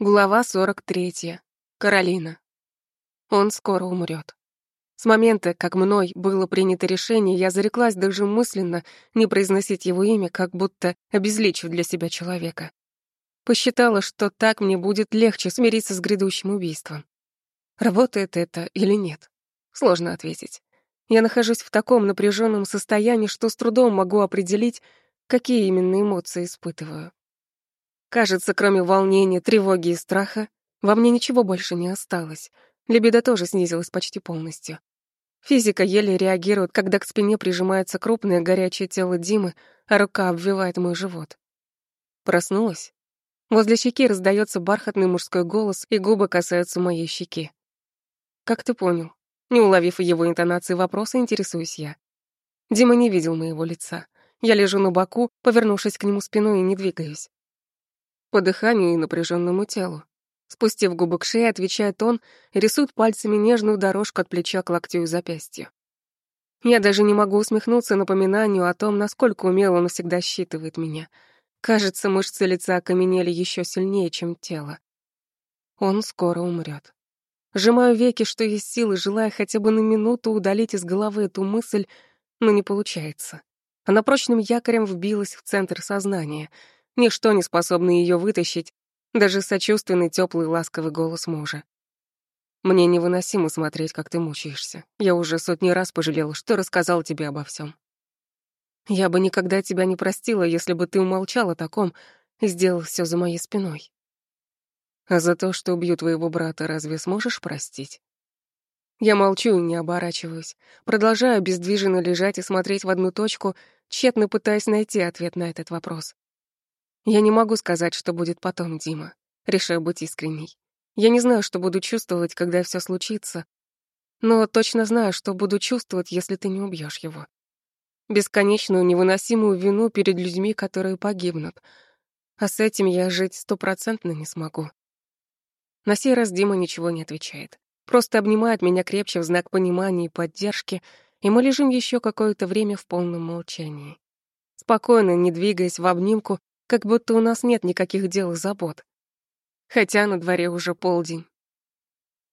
Глава 43. Каролина. Он скоро умрет. С момента, как мной было принято решение, я зареклась даже мысленно не произносить его имя, как будто обезличив для себя человека. Посчитала, что так мне будет легче смириться с грядущим убийством. Работает это или нет? Сложно ответить. Я нахожусь в таком напряженном состоянии, что с трудом могу определить, какие именно эмоции испытываю. Кажется, кроме волнения, тревоги и страха, во мне ничего больше не осталось. Либидо тоже снизилась почти полностью. Физика еле реагирует, когда к спине прижимается крупное горячее тело Димы, а рука обвивает мой живот. Проснулась. Возле щеки раздается бархатный мужской голос, и губы касаются моей щеки. «Как ты понял?» Не уловив его интонации вопроса, интересуюсь я. Дима не видел моего лица. Я лежу на боку, повернувшись к нему спиной и не двигаюсь по дыханию и напряженному телу. Спустив губы к шее, отвечает он, рисует пальцами нежную дорожку от плеча к локтю и запястью. Я даже не могу усмехнуться напоминанию о том, насколько умело он всегда считывает меня. Кажется, мышцы лица окаменели еще сильнее, чем тело. Он скоро умрет. Сжимаю веки, что есть силы, желая хотя бы на минуту удалить из головы эту мысль, но не получается. Она прочным якорем вбилась в центр сознания — Ничто не способно ее вытащить, даже сочувственный, теплый, ласковый голос мужа. Мне невыносимо смотреть, как ты мучаешься. Я уже сотни раз пожалела, что рассказал тебе обо всем. Я бы никогда тебя не простила, если бы ты умолчал о таком и сделал все за моей спиной. А за то, что убью твоего брата, разве сможешь простить? Я молчу и не оборачиваюсь. Продолжаю бездвижно лежать и смотреть в одну точку, тщетно пытаясь найти ответ на этот вопрос. Я не могу сказать, что будет потом, Дима. Решаю быть искренней. Я не знаю, что буду чувствовать, когда все случится, но точно знаю, что буду чувствовать, если ты не убьешь его. Бесконечную невыносимую вину перед людьми, которые погибнут. А с этим я жить стопроцентно не смогу. На сей раз Дима ничего не отвечает. Просто обнимает меня крепче в знак понимания и поддержки, и мы лежим еще какое-то время в полном молчании. Спокойно, не двигаясь в обнимку, как будто у нас нет никаких дел и забот. Хотя на дворе уже полдень.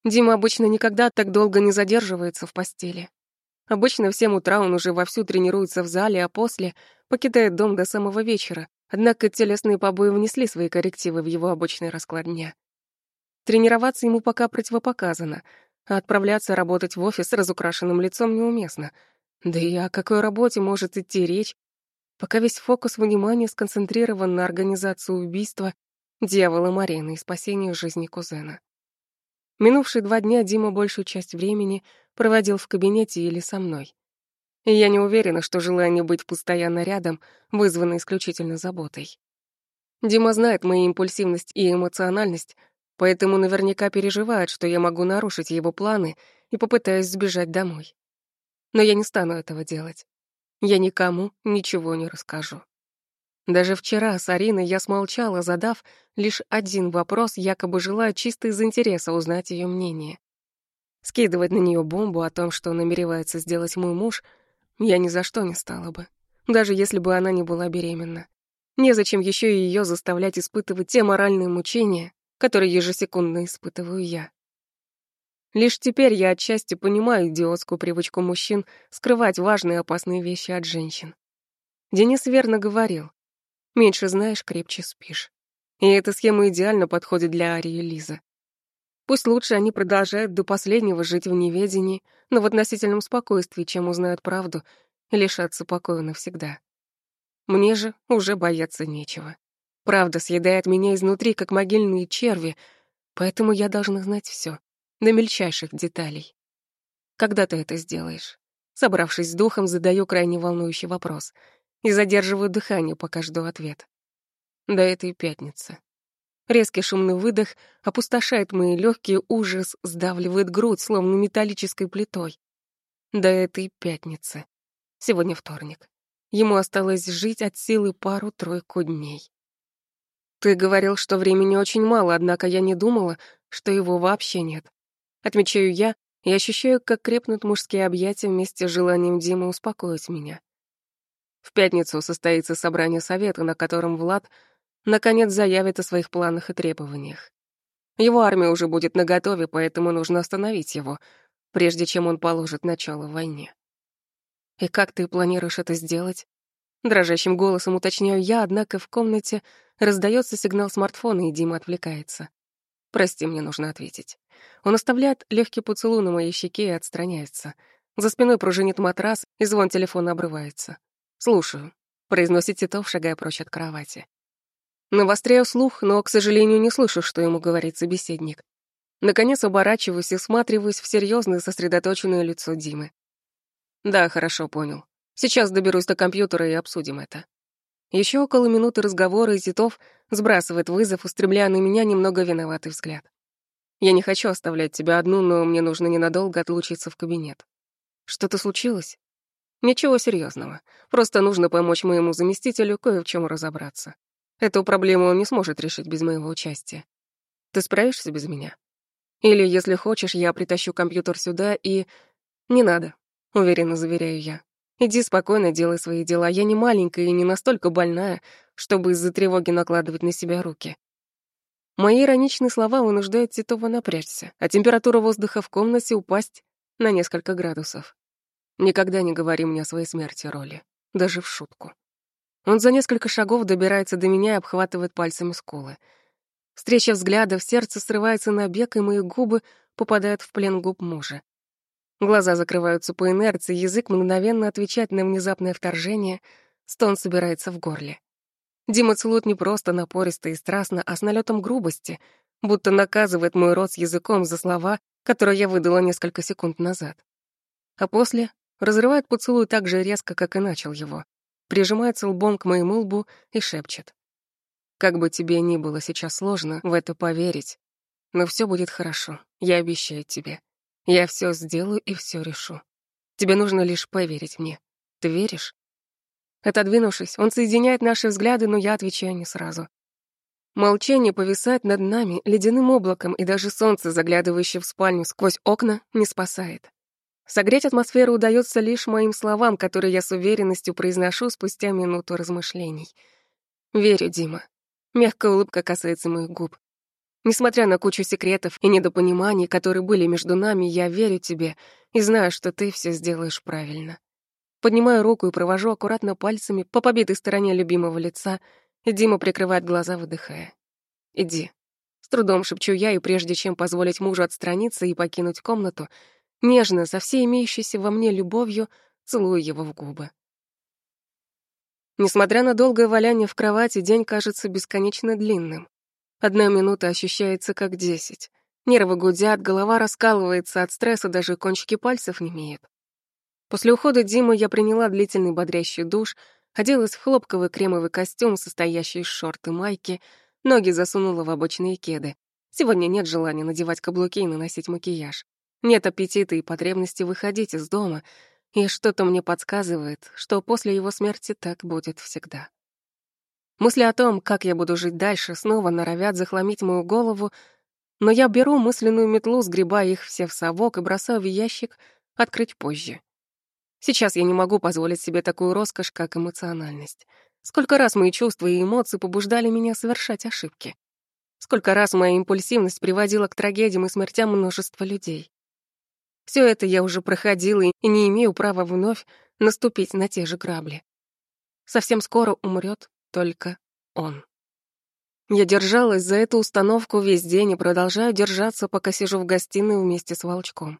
Дима обычно никогда так долго не задерживается в постели. Обычно в 7 утра он уже вовсю тренируется в зале, а после покидает дом до самого вечера, однако телесные побои внесли свои коррективы в его обычный расклад дня. Тренироваться ему пока противопоказано, а отправляться работать в офис с разукрашенным лицом неуместно. Да и о какой работе может идти речь, пока весь фокус внимания сконцентрирован на организации убийства дьявола Марины и спасении жизни кузена. Минувшие два дня Дима большую часть времени проводил в кабинете или со мной. И я не уверена, что желание быть постоянно рядом вызвано исключительно заботой. Дима знает мою импульсивность и эмоциональность, поэтому наверняка переживает, что я могу нарушить его планы и попытаюсь сбежать домой. Но я не стану этого делать я никому ничего не расскажу. Даже вчера с Ариной я смолчала, задав лишь один вопрос, якобы желая чисто из интереса узнать ее мнение. Скидывать на нее бомбу о том, что намеревается сделать мой муж, я ни за что не стала бы, даже если бы она не была беременна. Незачем еще и ее заставлять испытывать те моральные мучения, которые ежесекундно испытываю я. Лишь теперь я отчасти понимаю идиотскую привычку мужчин скрывать важные и опасные вещи от женщин. Денис верно говорил. Меньше знаешь, крепче спишь. И эта схема идеально подходит для Арии и Лизы. Пусть лучше они продолжают до последнего жить в неведении, но в относительном спокойствии, чем узнают правду и лишатся покоя навсегда. Мне же уже бояться нечего. Правда съедает меня изнутри, как могильные черви, поэтому я должна знать все до мельчайших деталей. Когда ты это сделаешь? Собравшись с духом, задаю крайне волнующий вопрос и задерживаю дыхание, пока жду ответ. До этой пятницы. Резкий шумный выдох опустошает мои легкие, ужас сдавливает грудь, словно металлической плитой. До этой пятницы. Сегодня вторник. Ему осталось жить от силы пару-тройку дней. Ты говорил, что времени очень мало, однако я не думала, что его вообще нет. Отмечаю я и ощущаю, как крепнут мужские объятия вместе с желанием Димы успокоить меня. В пятницу состоится собрание совета, на котором Влад наконец заявит о своих планах и требованиях. Его армия уже будет наготове, поэтому нужно остановить его, прежде чем он положит начало войне. И как ты планируешь это сделать? Дрожащим голосом уточняю я, однако в комнате раздается сигнал смартфона, и Дима отвлекается. Прости, мне нужно ответить. Он оставляет легкий поцелуй на моей щеке и отстраняется. За спиной пружинит матрас, и звон телефона обрывается. «Слушаю», — произносит Титов, шагая прочь от кровати. Навостряю слух, но, к сожалению, не слышу, что ему говорит собеседник. Наконец оборачиваюсь и всматриваюсь в серьезное сосредоточенное лицо Димы. Да, хорошо, понял. Сейчас доберусь до компьютера и обсудим это. Еще около минуты разговора, и Титов сбрасывает вызов, устремляя на меня немного виноватый взгляд. Я не хочу оставлять тебя одну, но мне нужно ненадолго отлучиться в кабинет. Что-то случилось? Ничего серьезного. Просто нужно помочь моему заместителю кое в чем разобраться. Эту проблему он не сможет решить без моего участия. Ты справишься без меня? Или, если хочешь, я притащу компьютер сюда и... Не надо, уверенно заверяю я. Иди спокойно делай свои дела. Я не маленькая и не настолько больная, чтобы из-за тревоги накладывать на себя руки. Мои ироничные слова вынуждают Титова напрячься, а температура воздуха в комнате упасть на несколько градусов. Никогда не говори мне о своей смерти, Роли, даже в шутку. Он за несколько шагов добирается до меня и обхватывает пальцами скулы. Встреча взглядов, сердце срывается на бег, и мои губы попадают в плен губ мужа. Глаза закрываются по инерции, язык мгновенно отвечает на внезапное вторжение, стон собирается в горле. Дима целует не просто напористо и страстно, а с налетом грубости, будто наказывает мой рот с языком за слова, которые я выдала несколько секунд назад. А после разрывает поцелуй так же резко, как и начал его, прижимается лбом к моему лбу и шепчет. «Как бы тебе ни было сейчас сложно в это поверить, но все будет хорошо, я обещаю тебе. Я все сделаю и все решу. Тебе нужно лишь поверить мне. Ты веришь?» Отодвинувшись, он соединяет наши взгляды, но я отвечаю не сразу. Молчание повисает над нами ледяным облаком, и даже солнце, заглядывающее в спальню сквозь окна, не спасает. Согреть атмосферу удается лишь моим словам, которые я с уверенностью произношу спустя минуту размышлений. Верю, Дима. Мягкая улыбка касается моих губ. Несмотря на кучу секретов и недопониманий, которые были между нами, я верю тебе и знаю, что ты все сделаешь правильно. Поднимаю руку и провожу аккуратно пальцами по побитой стороне любимого лица, и Дима прикрывает глаза, выдыхая. «Иди». С трудом шепчу я, и прежде чем позволить мужу отстраниться и покинуть комнату, Нежно, со всей имеющейся во мне любовью, целую его в губы. Несмотря на долгое валяние в кровати, день кажется бесконечно длинным. Одна минута ощущается как десять. Нервы гудят, голова раскалывается, от стресса даже кончики пальцев не имеют. После ухода Димы я приняла длительный бодрящий душ, оделась в хлопковый кремовый костюм, состоящий из шорт и майки, ноги засунула в обычные кеды. Сегодня нет желания надевать каблуки и наносить макияж. Нет аппетита и потребности выходить из дома, и что-то мне подсказывает, что после его смерти так будет всегда. Мысли о том, как я буду жить дальше, снова норовят захламить мою голову, но я беру мысленную метлу, сгребая их все в совок и бросаю в ящик открыть позже. Сейчас я не могу позволить себе такую роскошь, как эмоциональность. Сколько раз мои чувства и эмоции побуждали меня совершать ошибки. Сколько раз моя импульсивность приводила к трагедиям и смертям множества людей. Все это я уже проходила и не имею права вновь наступить на те же грабли. Совсем скоро умрет только он. Я держалась за эту установку весь день и продолжаю держаться, пока сижу в гостиной вместе с волчком.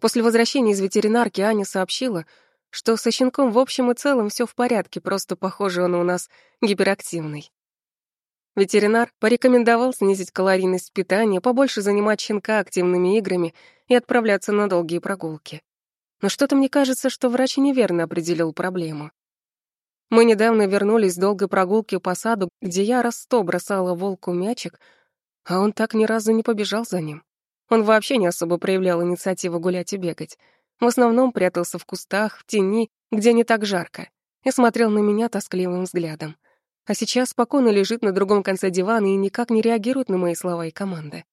После возвращения из ветеринарки Аня сообщила, что со щенком в общем и целом все в порядке, просто, похоже, он у нас гиперактивный. Ветеринар порекомендовал снизить калорийность питания, побольше занимать щенка активными играми и отправляться на долгие прогулки. Но что-то мне кажется, что врач неверно определил проблему. Мы недавно вернулись с долгой прогулки по саду, где я раз сто бросала волку мячик, а он так ни разу не побежал за ним. Он вообще не особо проявлял инициативу гулять и бегать. В основном прятался в кустах, в тени, где не так жарко, и смотрел на меня тоскливым взглядом а сейчас спокойно лежит на другом конце дивана и никак не реагирует на мои слова и команды.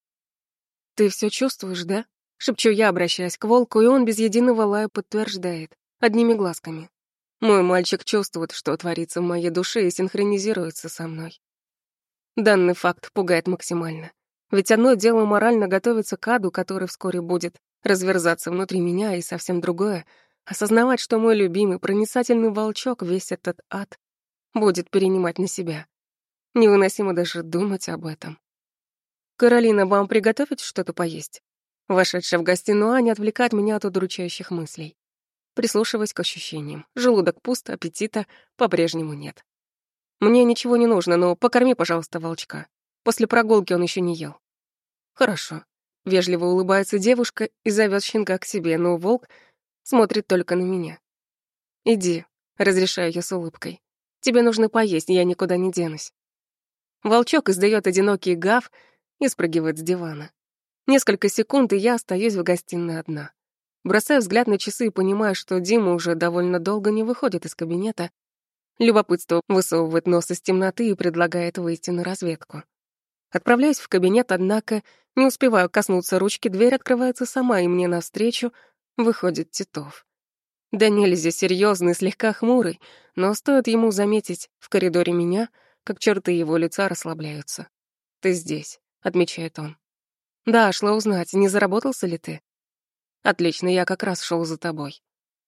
«Ты все чувствуешь, да?» — шепчу я, обращаясь к волку, и он без единого лая подтверждает, одними глазками. Мой мальчик чувствует, что творится в моей душе и синхронизируется со мной. Данный факт пугает максимально. Ведь одно дело морально готовиться к аду, который вскоре будет разверзаться внутри меня, и совсем другое — осознавать, что мой любимый проницательный волчок весь этот ад будет перенимать на себя. Невыносимо даже думать об этом. «Каролина, вам приготовить что-то поесть?» Вошедшая в гостиную Аня отвлекает меня от удручающих мыслей. Прислушиваясь к ощущениям. Желудок пуст, аппетита по-прежнему нет. Мне ничего не нужно, но покорми, пожалуйста, волчка. После прогулки он еще не ел. Хорошо. Вежливо улыбается девушка и зовет щенка к себе, но волк смотрит только на меня. Иди, разрешаю я с улыбкой. Тебе нужно поесть, я никуда не денусь. Волчок издает одинокий гав и спрыгивает с дивана. Несколько секунд, и я остаюсь в гостиной одна. Бросаю взгляд на часы и понимаю, что Дима уже довольно долго не выходит из кабинета. Любопытство высовывает нос из темноты и предлагает выйти на разведку. Отправляюсь в кабинет, однако не успеваю коснуться ручки, дверь открывается сама, и мне навстречу выходит Титов. Да нельзя серьезный, слегка хмурый, но стоит ему заметить в коридоре меня, как черты его лица расслабляются. «Ты здесь», — отмечает он. «Да, шла узнать, не заработался ли ты?» «Отлично, я как раз шел за тобой».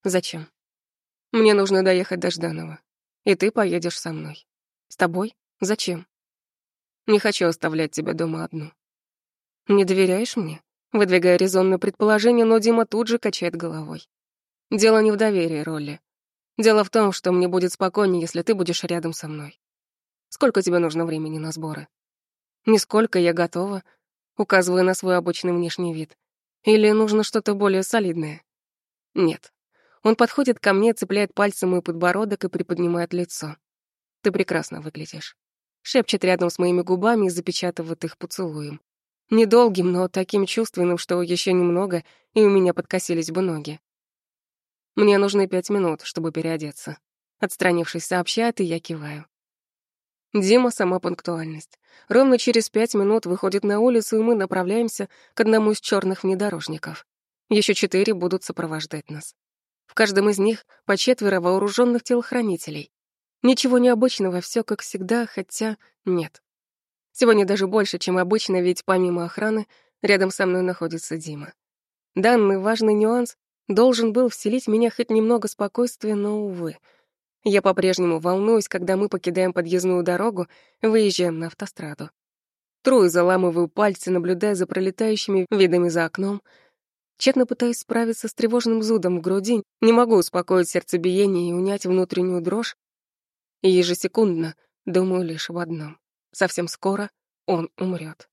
«Зачем?» «Мне нужно доехать до Жданова, и ты поедешь со мной». «С тобой? Зачем?» «Не хочу оставлять тебя дома одну». «Не доверяешь мне?» Выдвигая резонное предположение, но Дима тут же качает головой. «Дело не в доверии, Ролли. Дело в том, что мне будет спокойнее, если ты будешь рядом со мной. Сколько тебе нужно времени на сборы?» «Нисколько, я готова указывая на свой обычный внешний вид. Или нужно что-то более солидное? Нет. Он подходит ко мне, цепляет пальцем мой подбородок и приподнимает лицо. Ты прекрасно выглядишь. Шепчет рядом с моими губами и запечатывает их поцелуем. Недолгим, но таким чувственным, что еще немного, и у меня подкосились бы ноги. Мне нужны пять минут, чтобы переодеться. Отстранившись, сообщает, и я киваю. Дима — сама пунктуальность. Ровно через пять минут выходит на улицу, и мы направляемся к одному из черных внедорожников. Еще четыре будут сопровождать нас. В каждом из них по четверо вооруженных телохранителей. Ничего необычного, все как всегда, хотя нет. Сегодня даже больше, чем обычно, ведь помимо охраны рядом со мной находится Дима. Данный важный нюанс должен был вселить меня хоть немного спокойствия, но, увы — я по-прежнему волнуюсь, когда мы покидаем подъездную дорогу выезжаем на автостраду. Тру и заламываю пальцы, наблюдая за пролетающими видами за окном. Тщетно пытаюсь справиться с тревожным зудом в груди, не могу успокоить сердцебиение и унять внутреннюю дрожь. Ежесекундно думаю лишь об одном. Совсем скоро он умрет.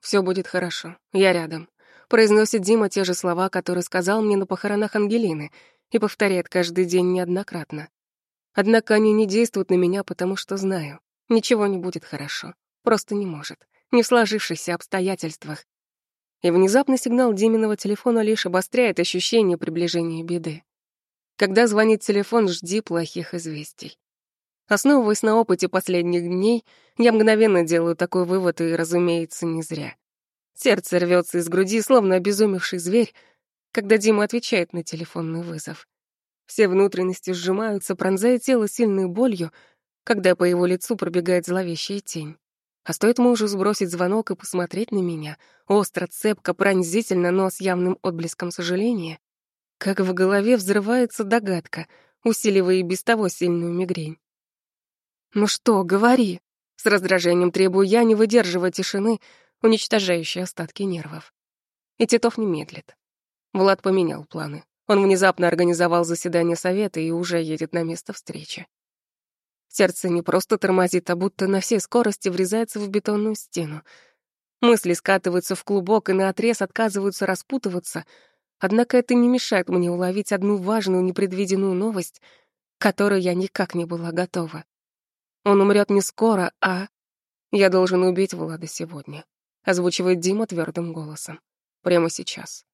Все будет хорошо, я рядом. Произносит Дима те же слова, которые сказал мне на похоронах Ангелины, и повторяет каждый день неоднократно. Однако они не действуют на меня, потому что знаю, ничего не будет хорошо. Просто не может. Не в сложившихся обстоятельствах. И внезапно сигнал Диминого телефона лишь обостряет ощущение приближения беды. Когда звонит телефон, жди плохих известий. Основываясь на опыте последних дней, я мгновенно делаю такой вывод, и, разумеется, не зря. Сердце рвется из груди, словно обезумевший зверь, когда Дима отвечает на телефонный вызов. Все внутренности сжимаются, пронзая тело сильной болью, когда по его лицу пробегает зловещая тень. А стоит мужу сбросить звонок и посмотреть на меня, остро, цепко, пронзительно, но с явным отблеском сожаления, как в голове взрывается догадка, усиливая и без того сильную мигрень. «Ну что, говори!» С раздражением требую я, не выдерживая тишины, уничтожающей остатки нервов. И Титов не медлит. Влад поменял планы. Он внезапно организовал заседание совета и уже едет на место встречи. Сердце не просто тормозит, а будто на всей скорости врезается в бетонную стену. Мысли скатываются в клубок и наотрез отказываются распутываться, однако это не мешает мне уловить одну важную непредвиденную новость, к которой я никак не была готова. Он умрет не скоро, а... Я должен убить Влада сегодня, озвучивает Дима твердым голосом. Прямо сейчас.